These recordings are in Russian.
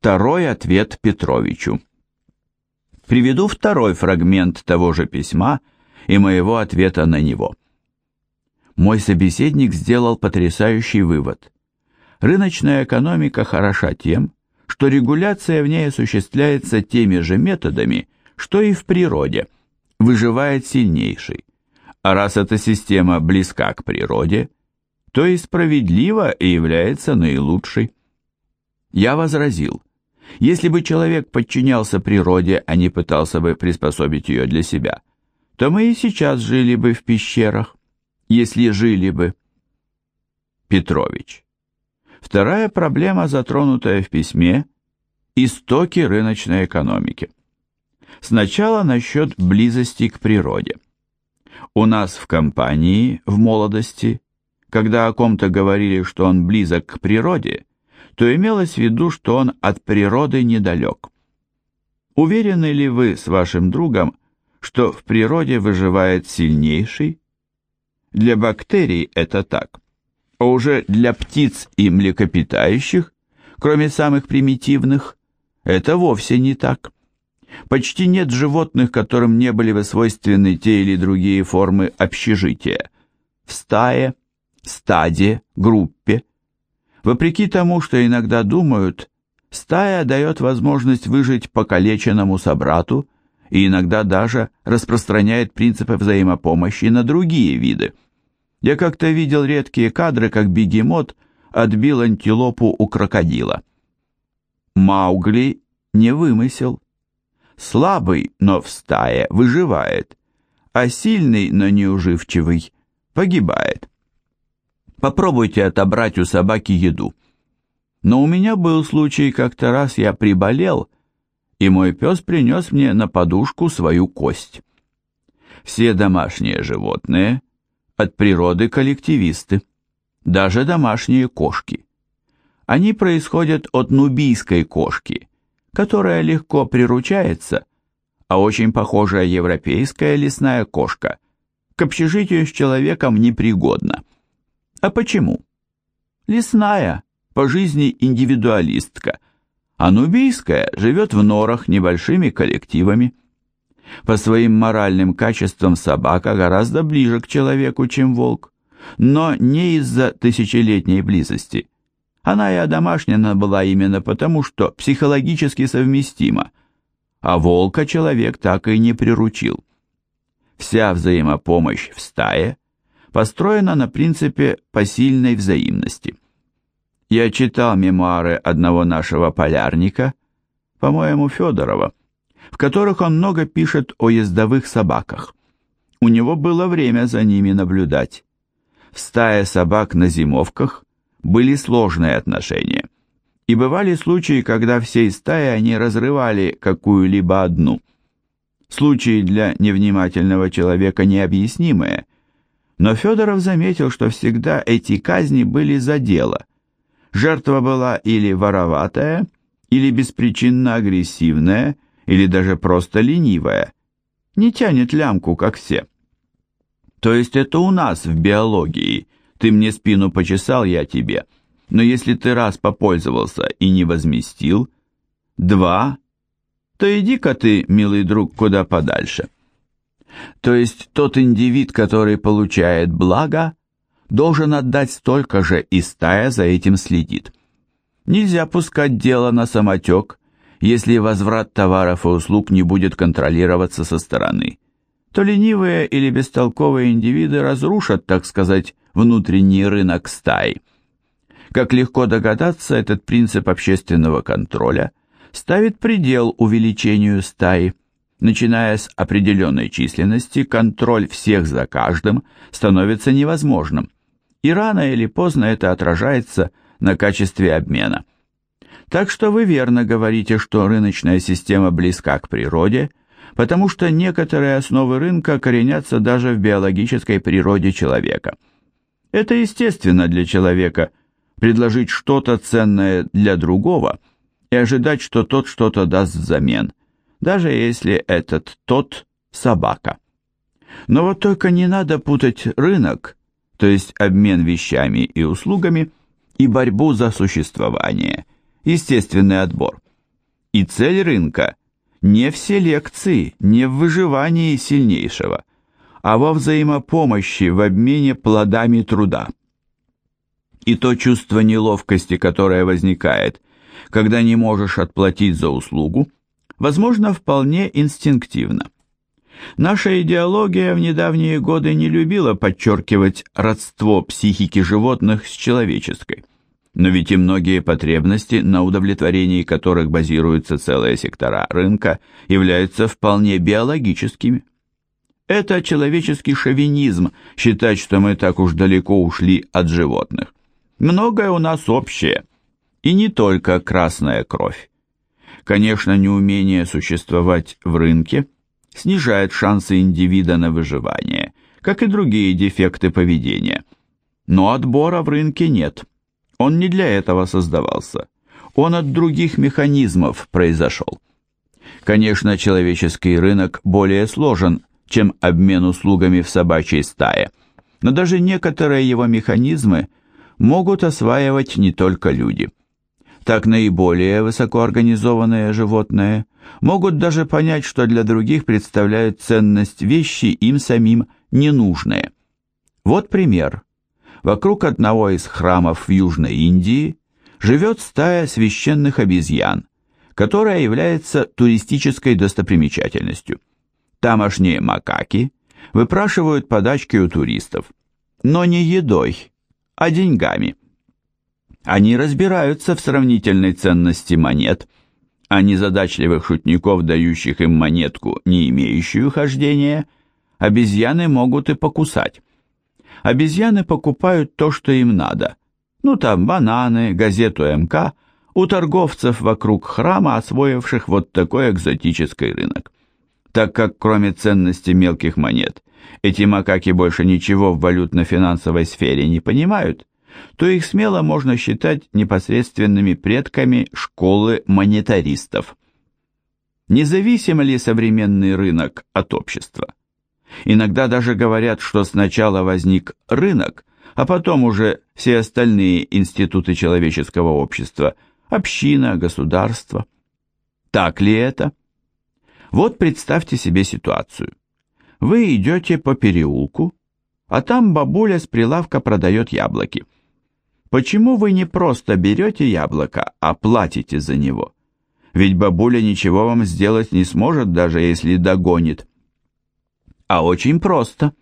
Второй ответ Петровичу. Приведу второй фрагмент того же письма и моего ответа на него. Мой собеседник сделал потрясающий вывод. Рыночная экономика хороша тем, что регуляция в ней осуществляется теми же методами, что и в природе, выживает сильнейший. А раз эта система близка к природе, то и справедлива и является наилучшей. Я возразил, если бы человек подчинялся природе, а не пытался бы приспособить ее для себя, то мы и сейчас жили бы в пещерах, если жили бы. Петрович. Вторая проблема, затронутая в письме – истоки рыночной экономики. Сначала насчет близости к природе. У нас в компании, в молодости, когда о ком-то говорили, что он близок к природе, то имелось в виду, что он от природы недалек. Уверены ли вы с вашим другом, что в природе выживает сильнейший? Для бактерий это так. А уже для птиц и млекопитающих, кроме самых примитивных, это вовсе не так. Почти нет животных, которым не были бы свойственны те или другие формы общежития. В стае, стаде, группе, Вопреки тому, что иногда думают, стая дает возможность выжить покалеченному собрату и иногда даже распространяет принципы взаимопомощи на другие виды. Я как-то видел редкие кадры, как бегемот отбил антилопу у крокодила. Маугли не вымысел. Слабый, но в стае выживает, а сильный, но неуживчивый погибает. Попробуйте отобрать у собаки еду. Но у меня был случай, как-то раз я приболел, и мой пес принес мне на подушку свою кость. Все домашние животные от природы коллективисты, даже домашние кошки. Они происходят от нубийской кошки, которая легко приручается, а очень похожая европейская лесная кошка к общежитию с человеком непригодна. А почему? Лесная, по жизни индивидуалистка, а нубийская живет в норах небольшими коллективами. По своим моральным качествам собака гораздо ближе к человеку, чем волк, но не из-за тысячелетней близости. Она и одомашнена была именно потому, что психологически совместима, а волка человек так и не приручил. Вся взаимопомощь в стае – построена на принципе посильной взаимности. Я читал мемуары одного нашего полярника, по-моему, Федорова, в которых он много пишет о ездовых собаках. У него было время за ними наблюдать. В стае собак на зимовках были сложные отношения. И бывали случаи, когда всей стаи они разрывали какую-либо одну. Случаи для невнимательного человека необъяснимые – но Федоров заметил, что всегда эти казни были за дело. Жертва была или вороватая, или беспричинно агрессивная, или даже просто ленивая. Не тянет лямку, как все. То есть это у нас в биологии. Ты мне спину почесал, я тебе. Но если ты раз попользовался и не возместил, два, то иди-ка ты, милый друг, куда подальше. То есть тот индивид, который получает благо, должен отдать столько же, и стая за этим следит. Нельзя пускать дело на самотек, если возврат товаров и услуг не будет контролироваться со стороны. То ленивые или бестолковые индивиды разрушат, так сказать, внутренний рынок стаи. Как легко догадаться, этот принцип общественного контроля ставит предел увеличению стаи. Начиная с определенной численности, контроль всех за каждым становится невозможным, и рано или поздно это отражается на качестве обмена. Так что вы верно говорите, что рыночная система близка к природе, потому что некоторые основы рынка коренятся даже в биологической природе человека. Это естественно для человека предложить что-то ценное для другого и ожидать, что тот что-то даст взамен даже если этот тот собака. Но вот только не надо путать рынок, то есть обмен вещами и услугами, и борьбу за существование, естественный отбор. И цель рынка не в селекции, не в выживании сильнейшего, а во взаимопомощи в обмене плодами труда. И то чувство неловкости, которое возникает, когда не можешь отплатить за услугу, возможно, вполне инстинктивно. Наша идеология в недавние годы не любила подчеркивать родство психики животных с человеческой. Но ведь и многие потребности, на удовлетворении которых базируются целые сектора рынка, являются вполне биологическими. Это человеческий шовинизм считать, что мы так уж далеко ушли от животных. Многое у нас общее, и не только красная кровь. Конечно, неумение существовать в рынке снижает шансы индивида на выживание, как и другие дефекты поведения. Но отбора в рынке нет. Он не для этого создавался. Он от других механизмов произошел. Конечно, человеческий рынок более сложен, чем обмен услугами в собачьей стае, но даже некоторые его механизмы могут осваивать не только люди. Так наиболее высокоорганизованные животные могут даже понять, что для других представляют ценность вещи им самим ненужные. Вот пример. Вокруг одного из храмов в Южной Индии живет стая священных обезьян, которая является туристической достопримечательностью. Тамошние макаки выпрашивают подачки у туристов, но не едой, а деньгами. Они разбираются в сравнительной ценности монет, а незадачливых шутников, дающих им монетку, не имеющую хождения, обезьяны могут и покусать. Обезьяны покупают то, что им надо. Ну там бананы, газету МК, у торговцев вокруг храма, освоивших вот такой экзотический рынок. Так как кроме ценности мелких монет, эти макаки больше ничего в валютно-финансовой сфере не понимают, то их смело можно считать непосредственными предками школы монетаристов. Независим ли современный рынок от общества? Иногда даже говорят, что сначала возник рынок, а потом уже все остальные институты человеческого общества, община, государство. Так ли это? Вот представьте себе ситуацию. Вы идете по переулку, а там бабуля с прилавка продает яблоки. Почему вы не просто берете яблоко, а платите за него? Ведь бабуля ничего вам сделать не сможет, даже если догонит. А очень просто.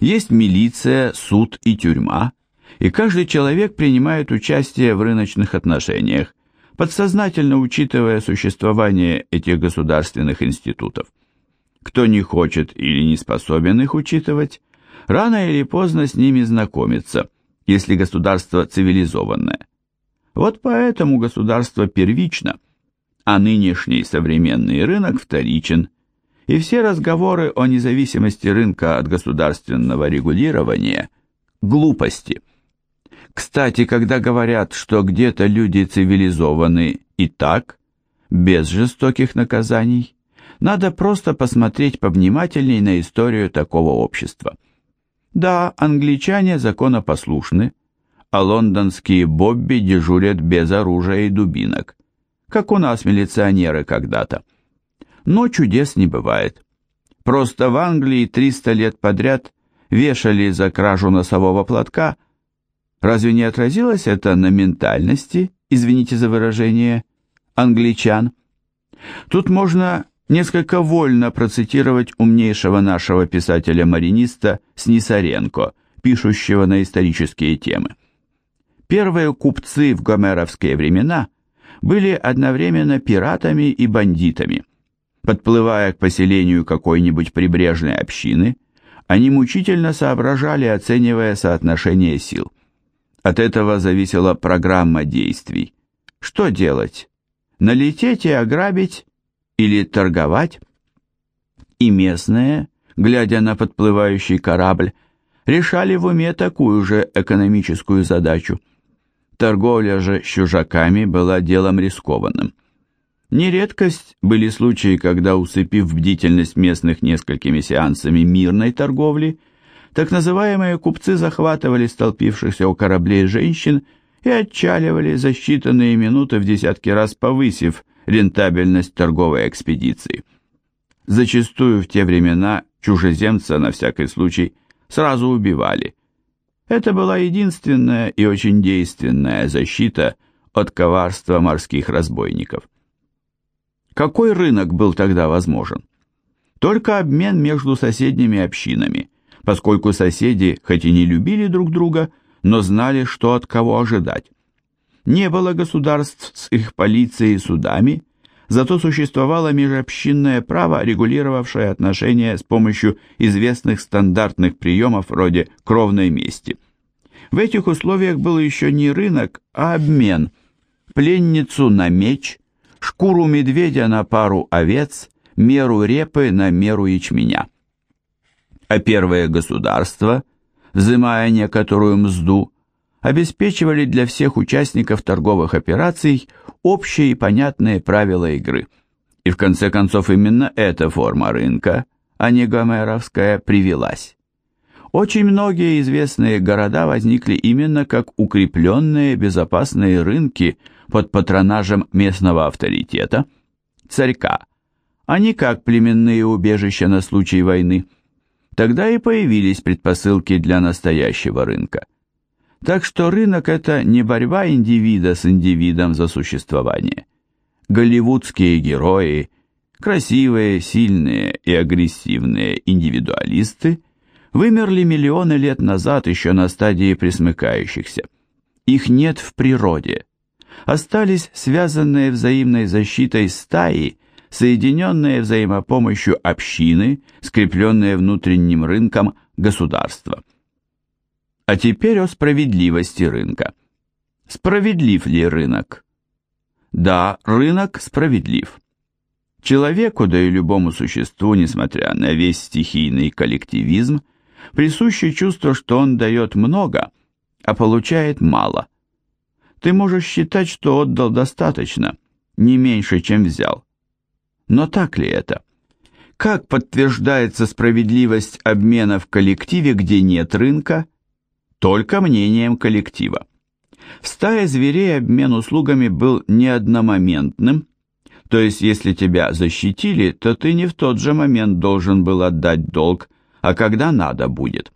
Есть милиция, суд и тюрьма, и каждый человек принимает участие в рыночных отношениях, подсознательно учитывая существование этих государственных институтов. Кто не хочет или не способен их учитывать, рано или поздно с ними знакомится, если государство цивилизованное. Вот поэтому государство первично, а нынешний современный рынок вторичен – и все разговоры о независимости рынка от государственного регулирования – глупости. Кстати, когда говорят, что где-то люди цивилизованы и так, без жестоких наказаний, надо просто посмотреть повнимательней на историю такого общества. Да, англичане законопослушны, а лондонские бобби дежурят без оружия и дубинок, как у нас милиционеры когда-то но чудес не бывает. Просто в Англии 300 лет подряд вешали за кражу носового платка. Разве не отразилось это на ментальности, извините за выражение, англичан? Тут можно несколько вольно процитировать умнейшего нашего писателя-мариниста Снисаренко, пишущего на исторические темы. Первые купцы в гомеровские времена были одновременно пиратами и бандитами – Подплывая к поселению какой-нибудь прибрежной общины, они мучительно соображали, оценивая соотношение сил. От этого зависела программа действий. Что делать? Налететь и ограбить или торговать? И местные, глядя на подплывающий корабль, решали в уме такую же экономическую задачу. Торговля же с чужаками была делом рискованным. Нередкость были случаи, когда, усыпив бдительность местных несколькими сеансами мирной торговли, так называемые купцы захватывали столпившихся у кораблей женщин и отчаливали за считанные минуты в десятки раз повысив рентабельность торговой экспедиции. Зачастую в те времена чужеземца на всякий случай сразу убивали. Это была единственная и очень действенная защита от коварства морских разбойников. Какой рынок был тогда возможен? Только обмен между соседними общинами, поскольку соседи хоть и не любили друг друга, но знали, что от кого ожидать. Не было государств с их полицией и судами, зато существовало межобщинное право, регулировавшее отношения с помощью известных стандартных приемов вроде кровной мести. В этих условиях был еще не рынок, а обмен. Пленницу на меч, шкуру медведя на пару овец, меру репы на меру ячменя. А первое государство, взимая некоторую мзду, обеспечивали для всех участников торговых операций общие и понятные правила игры. И в конце концов именно эта форма рынка, а не гомеровская, привелась. Очень многие известные города возникли именно как укрепленные безопасные рынки под патронажем местного авторитета, царька, а не как племенные убежища на случай войны. Тогда и появились предпосылки для настоящего рынка. Так что рынок – это не борьба индивида с индивидом за существование. Голливудские герои, красивые, сильные и агрессивные индивидуалисты вымерли миллионы лет назад еще на стадии присмыкающихся. Их нет в природе. Остались связанные взаимной защитой стаи, соединенные взаимопомощью общины, скрепленные внутренним рынком государства. А теперь о справедливости рынка. Справедлив ли рынок? Да, рынок справедлив. Человеку, да и любому существу, несмотря на весь стихийный коллективизм, присуще чувство, что он дает много, а получает мало. Ты можешь считать, что отдал достаточно, не меньше, чем взял. Но так ли это? Как подтверждается справедливость обмена в коллективе, где нет рынка, только мнением коллектива. В стае зверей обмен услугами был не одномоментным, то есть если тебя защитили, то ты не в тот же момент должен был отдать долг, а когда надо будет.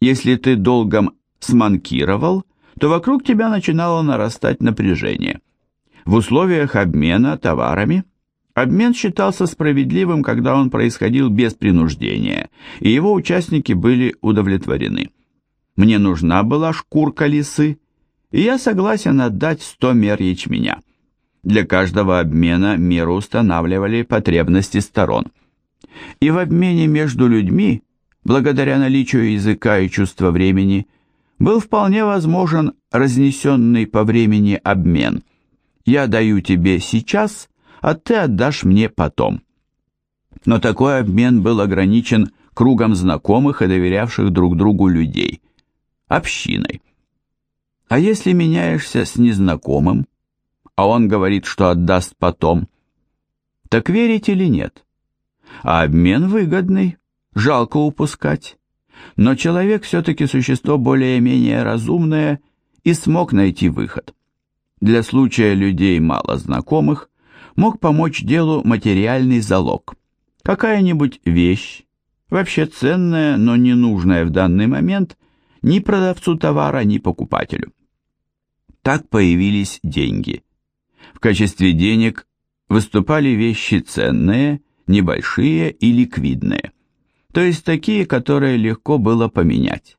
Если ты долгом сманкировал, то вокруг тебя начинало нарастать напряжение. В условиях обмена товарами обмен считался справедливым, когда он происходил без принуждения, и его участники были удовлетворены. Мне нужна была шкурка лисы, и я согласен отдать 100 мер ячменя. Для каждого обмена меру устанавливали потребности сторон. И в обмене между людьми, благодаря наличию языка и чувства времени, был вполне возможен разнесенный по времени обмен. Я даю тебе сейчас, а ты отдашь мне потом. Но такой обмен был ограничен кругом знакомых и доверявших друг другу людей – общиной. А если меняешься с незнакомым, а он говорит, что отдаст потом, так верить или нет? А обмен выгодный, жалко упускать. Но человек все-таки существо более-менее разумное и смог найти выход. Для случая людей мало знакомых мог помочь делу материальный залог. Какая-нибудь вещь, вообще ценная, но ненужная в данный момент, ни продавцу товара, ни покупателю. Так появились деньги. В качестве денег выступали вещи ценные, небольшие и ликвидные, то есть такие, которые легко было поменять.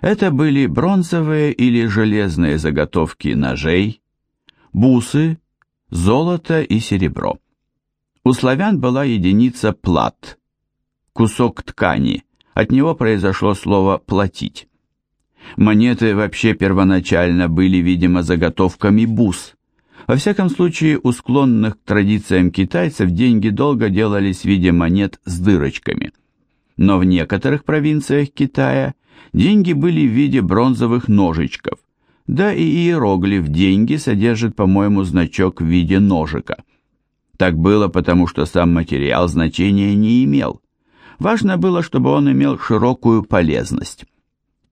Это были бронзовые или железные заготовки ножей, бусы, золото и серебро. У славян была единица плат, кусок ткани, от него произошло слово «платить». Монеты вообще первоначально были, видимо, заготовками бус. Во всяком случае, у склонных к традициям китайцев деньги долго делались в виде монет с дырочками. Но в некоторых провинциях Китая деньги были в виде бронзовых ножичков. Да и иероглиф «деньги» содержит, по-моему, значок в виде ножика. Так было, потому что сам материал значения не имел. Важно было, чтобы он имел широкую полезность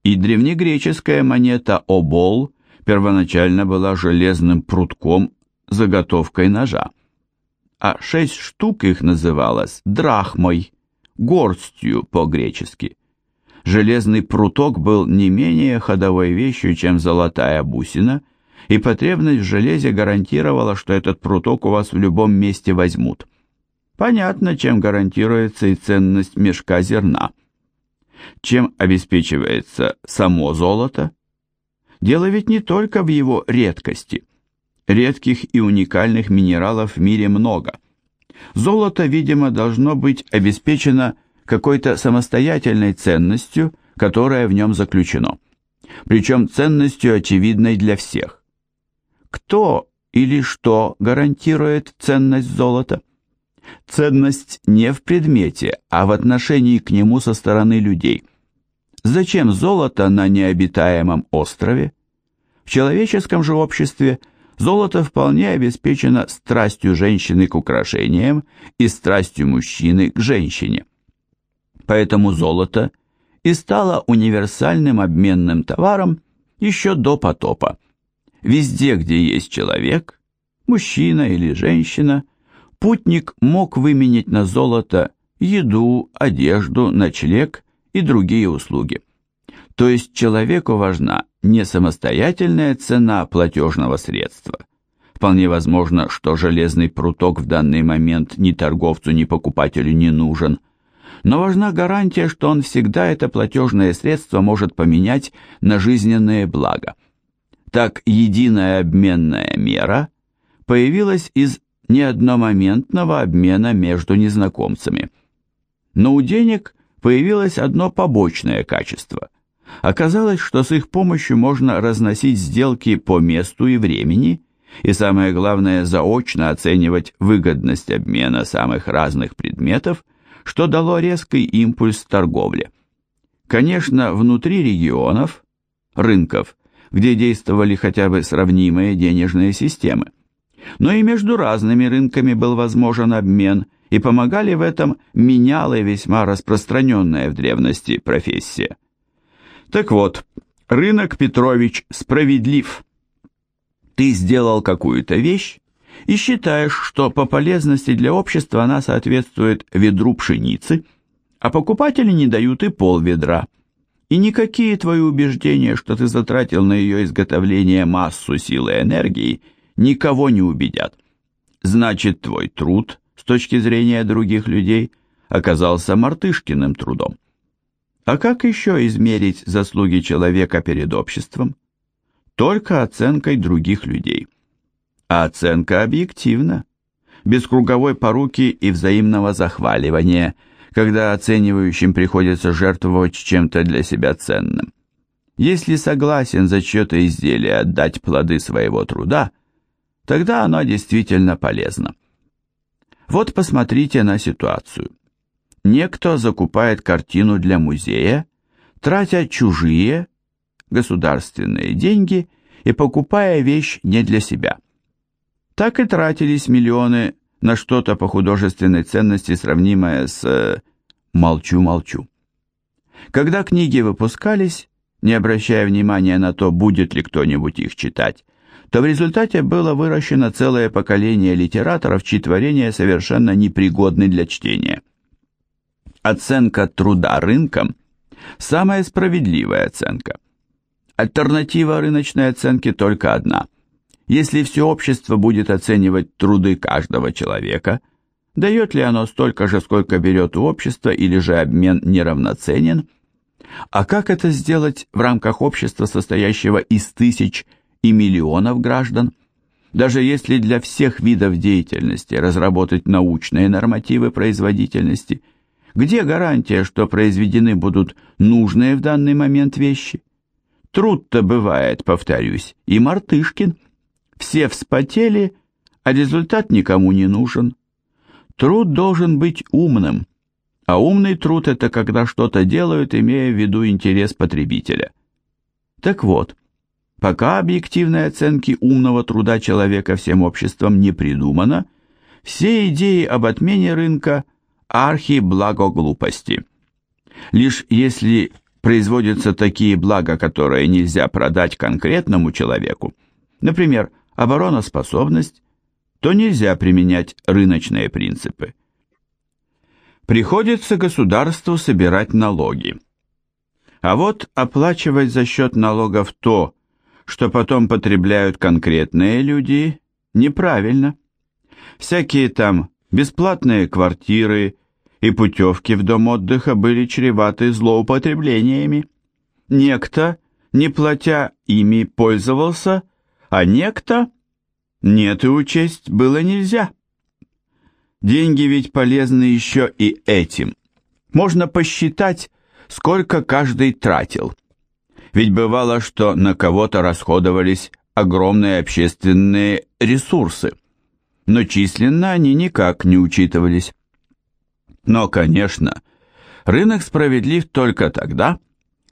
и древнегреческая монета обол первоначально была железным прутком заготовкой ножа. а шесть штук их называлось драхмой, горстью по-гречески. Железный пруток был не менее ходовой вещью, чем золотая бусина, и потребность в железе гарантировала, что этот пруток у вас в любом месте возьмут. Понятно, чем гарантируется и ценность мешка зерна. Чем обеспечивается само золото? Дело ведь не только в его редкости. Редких и уникальных минералов в мире много. Золото, видимо, должно быть обеспечено какой-то самостоятельной ценностью, которая в нем заключено. Причем ценностью очевидной для всех. Кто или что гарантирует ценность золота? Ценность не в предмете, а в отношении к нему со стороны людей. Зачем золото на необитаемом острове? В человеческом же обществе золото вполне обеспечено страстью женщины к украшениям и страстью мужчины к женщине. Поэтому золото и стало универсальным обменным товаром еще до потопа. Везде, где есть человек, мужчина или женщина, путник мог выменять на золото еду, одежду, ночлег и другие услуги. То есть человеку важна не самостоятельная цена платежного средства. Вполне возможно, что железный пруток в данный момент ни торговцу, ни покупателю не нужен, но важна гарантия, что он всегда это платежное средство может поменять на жизненные блага. Так единая обменная мера появилась из неодномоментного обмена между незнакомцами. Но у денег появилось одно побочное качество. Оказалось, что с их помощью можно разносить сделки по месту и времени, и самое главное, заочно оценивать выгодность обмена самых разных предметов, что дало резкий импульс торговле. Конечно, внутри регионов, рынков, где действовали хотя бы сравнимые денежные системы, но и между разными рынками был возможен обмен – и помогали в этом менялая весьма распространенная в древности профессия. Так вот, рынок Петрович справедлив. Ты сделал какую-то вещь и считаешь, что по полезности для общества она соответствует ведру пшеницы, а покупатели не дают и пол ведра. И никакие твои убеждения, что ты затратил на ее изготовление массу силы и энергии, никого не убедят. Значит, твой труд с точки зрения других людей, оказался мартышкиным трудом. А как еще измерить заслуги человека перед обществом? Только оценкой других людей. А оценка объективна, без круговой поруки и взаимного захваливания, когда оценивающим приходится жертвовать чем-то для себя ценным. Если согласен за чье-то изделие отдать плоды своего труда, тогда оно действительно полезно. Вот посмотрите на ситуацию. Некто закупает картину для музея, тратя чужие, государственные деньги и покупая вещь не для себя. Так и тратились миллионы на что-то по художественной ценности, сравнимое с «молчу-молчу». Когда книги выпускались, не обращая внимания на то, будет ли кто-нибудь их читать, то в результате было выращено целое поколение литераторов, чьи творения совершенно непригодны для чтения. Оценка труда рынком – самая справедливая оценка. Альтернатива рыночной оценки только одна. Если все общество будет оценивать труды каждого человека, дает ли оно столько же, сколько берет у общества, или же обмен неравноценен? А как это сделать в рамках общества, состоящего из тысяч человек, и миллионов граждан, даже если для всех видов деятельности разработать научные нормативы производительности, где гарантия, что произведены будут нужные в данный момент вещи? Труд-то бывает, повторюсь, и Мартышкин. Все вспотели, а результат никому не нужен. Труд должен быть умным, а умный труд – это когда что-то делают, имея в виду интерес потребителя. Так вот, Пока объективной оценки умного труда человека всем обществом не придумано, все идеи об отмене рынка – архи-благоглупости. Лишь если производятся такие блага, которые нельзя продать конкретному человеку, например, обороноспособность, то нельзя применять рыночные принципы. Приходится государству собирать налоги. А вот оплачивать за счет налогов то, что потом потребляют конкретные люди, неправильно. Всякие там бесплатные квартиры и путевки в дом отдыха были чреваты злоупотреблениями. Некто, не платя ими, пользовался, а некто нет и учесть было нельзя. Деньги ведь полезны еще и этим. Можно посчитать, сколько каждый тратил. Ведь бывало, что на кого-то расходовались огромные общественные ресурсы, но численно они никак не учитывались. Но, конечно, рынок справедлив только тогда,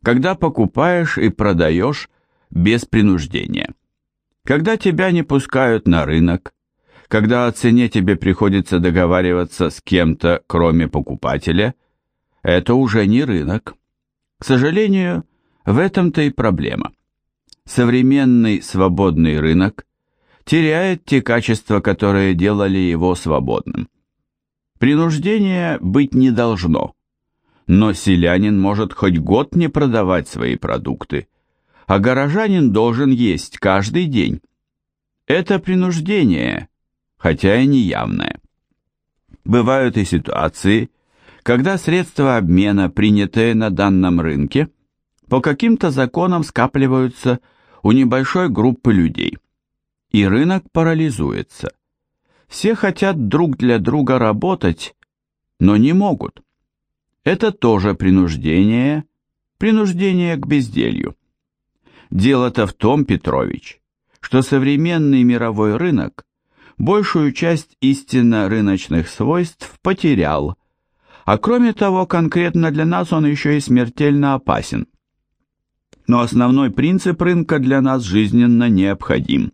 когда покупаешь и продаешь без принуждения. Когда тебя не пускают на рынок, когда о цене тебе приходится договариваться с кем-то, кроме покупателя, это уже не рынок. К сожалению, в этом-то и проблема. Современный свободный рынок теряет те качества, которые делали его свободным. Принуждения быть не должно, но селянин может хоть год не продавать свои продукты, а горожанин должен есть каждый день. Это принуждение, хотя и не явное. Бывают и ситуации, когда средства обмена, принятые на данном рынке, по каким-то законам скапливаются у небольшой группы людей, и рынок парализуется. Все хотят друг для друга работать, но не могут. Это тоже принуждение, принуждение к безделью. Дело-то в том, Петрович, что современный мировой рынок большую часть истинно рыночных свойств потерял, а кроме того, конкретно для нас он еще и смертельно опасен. Но основной принцип рынка для нас жизненно необходим.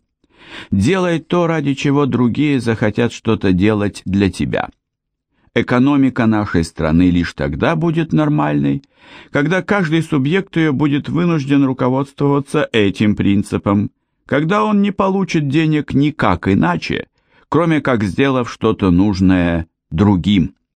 Делай то, ради чего другие захотят что-то делать для тебя экономика нашей страны лишь тогда будет нормальной, когда каждый субъект ее будет вынужден руководствоваться этим принципом, когда он не получит денег никак иначе, кроме как сделав что-то нужное другим.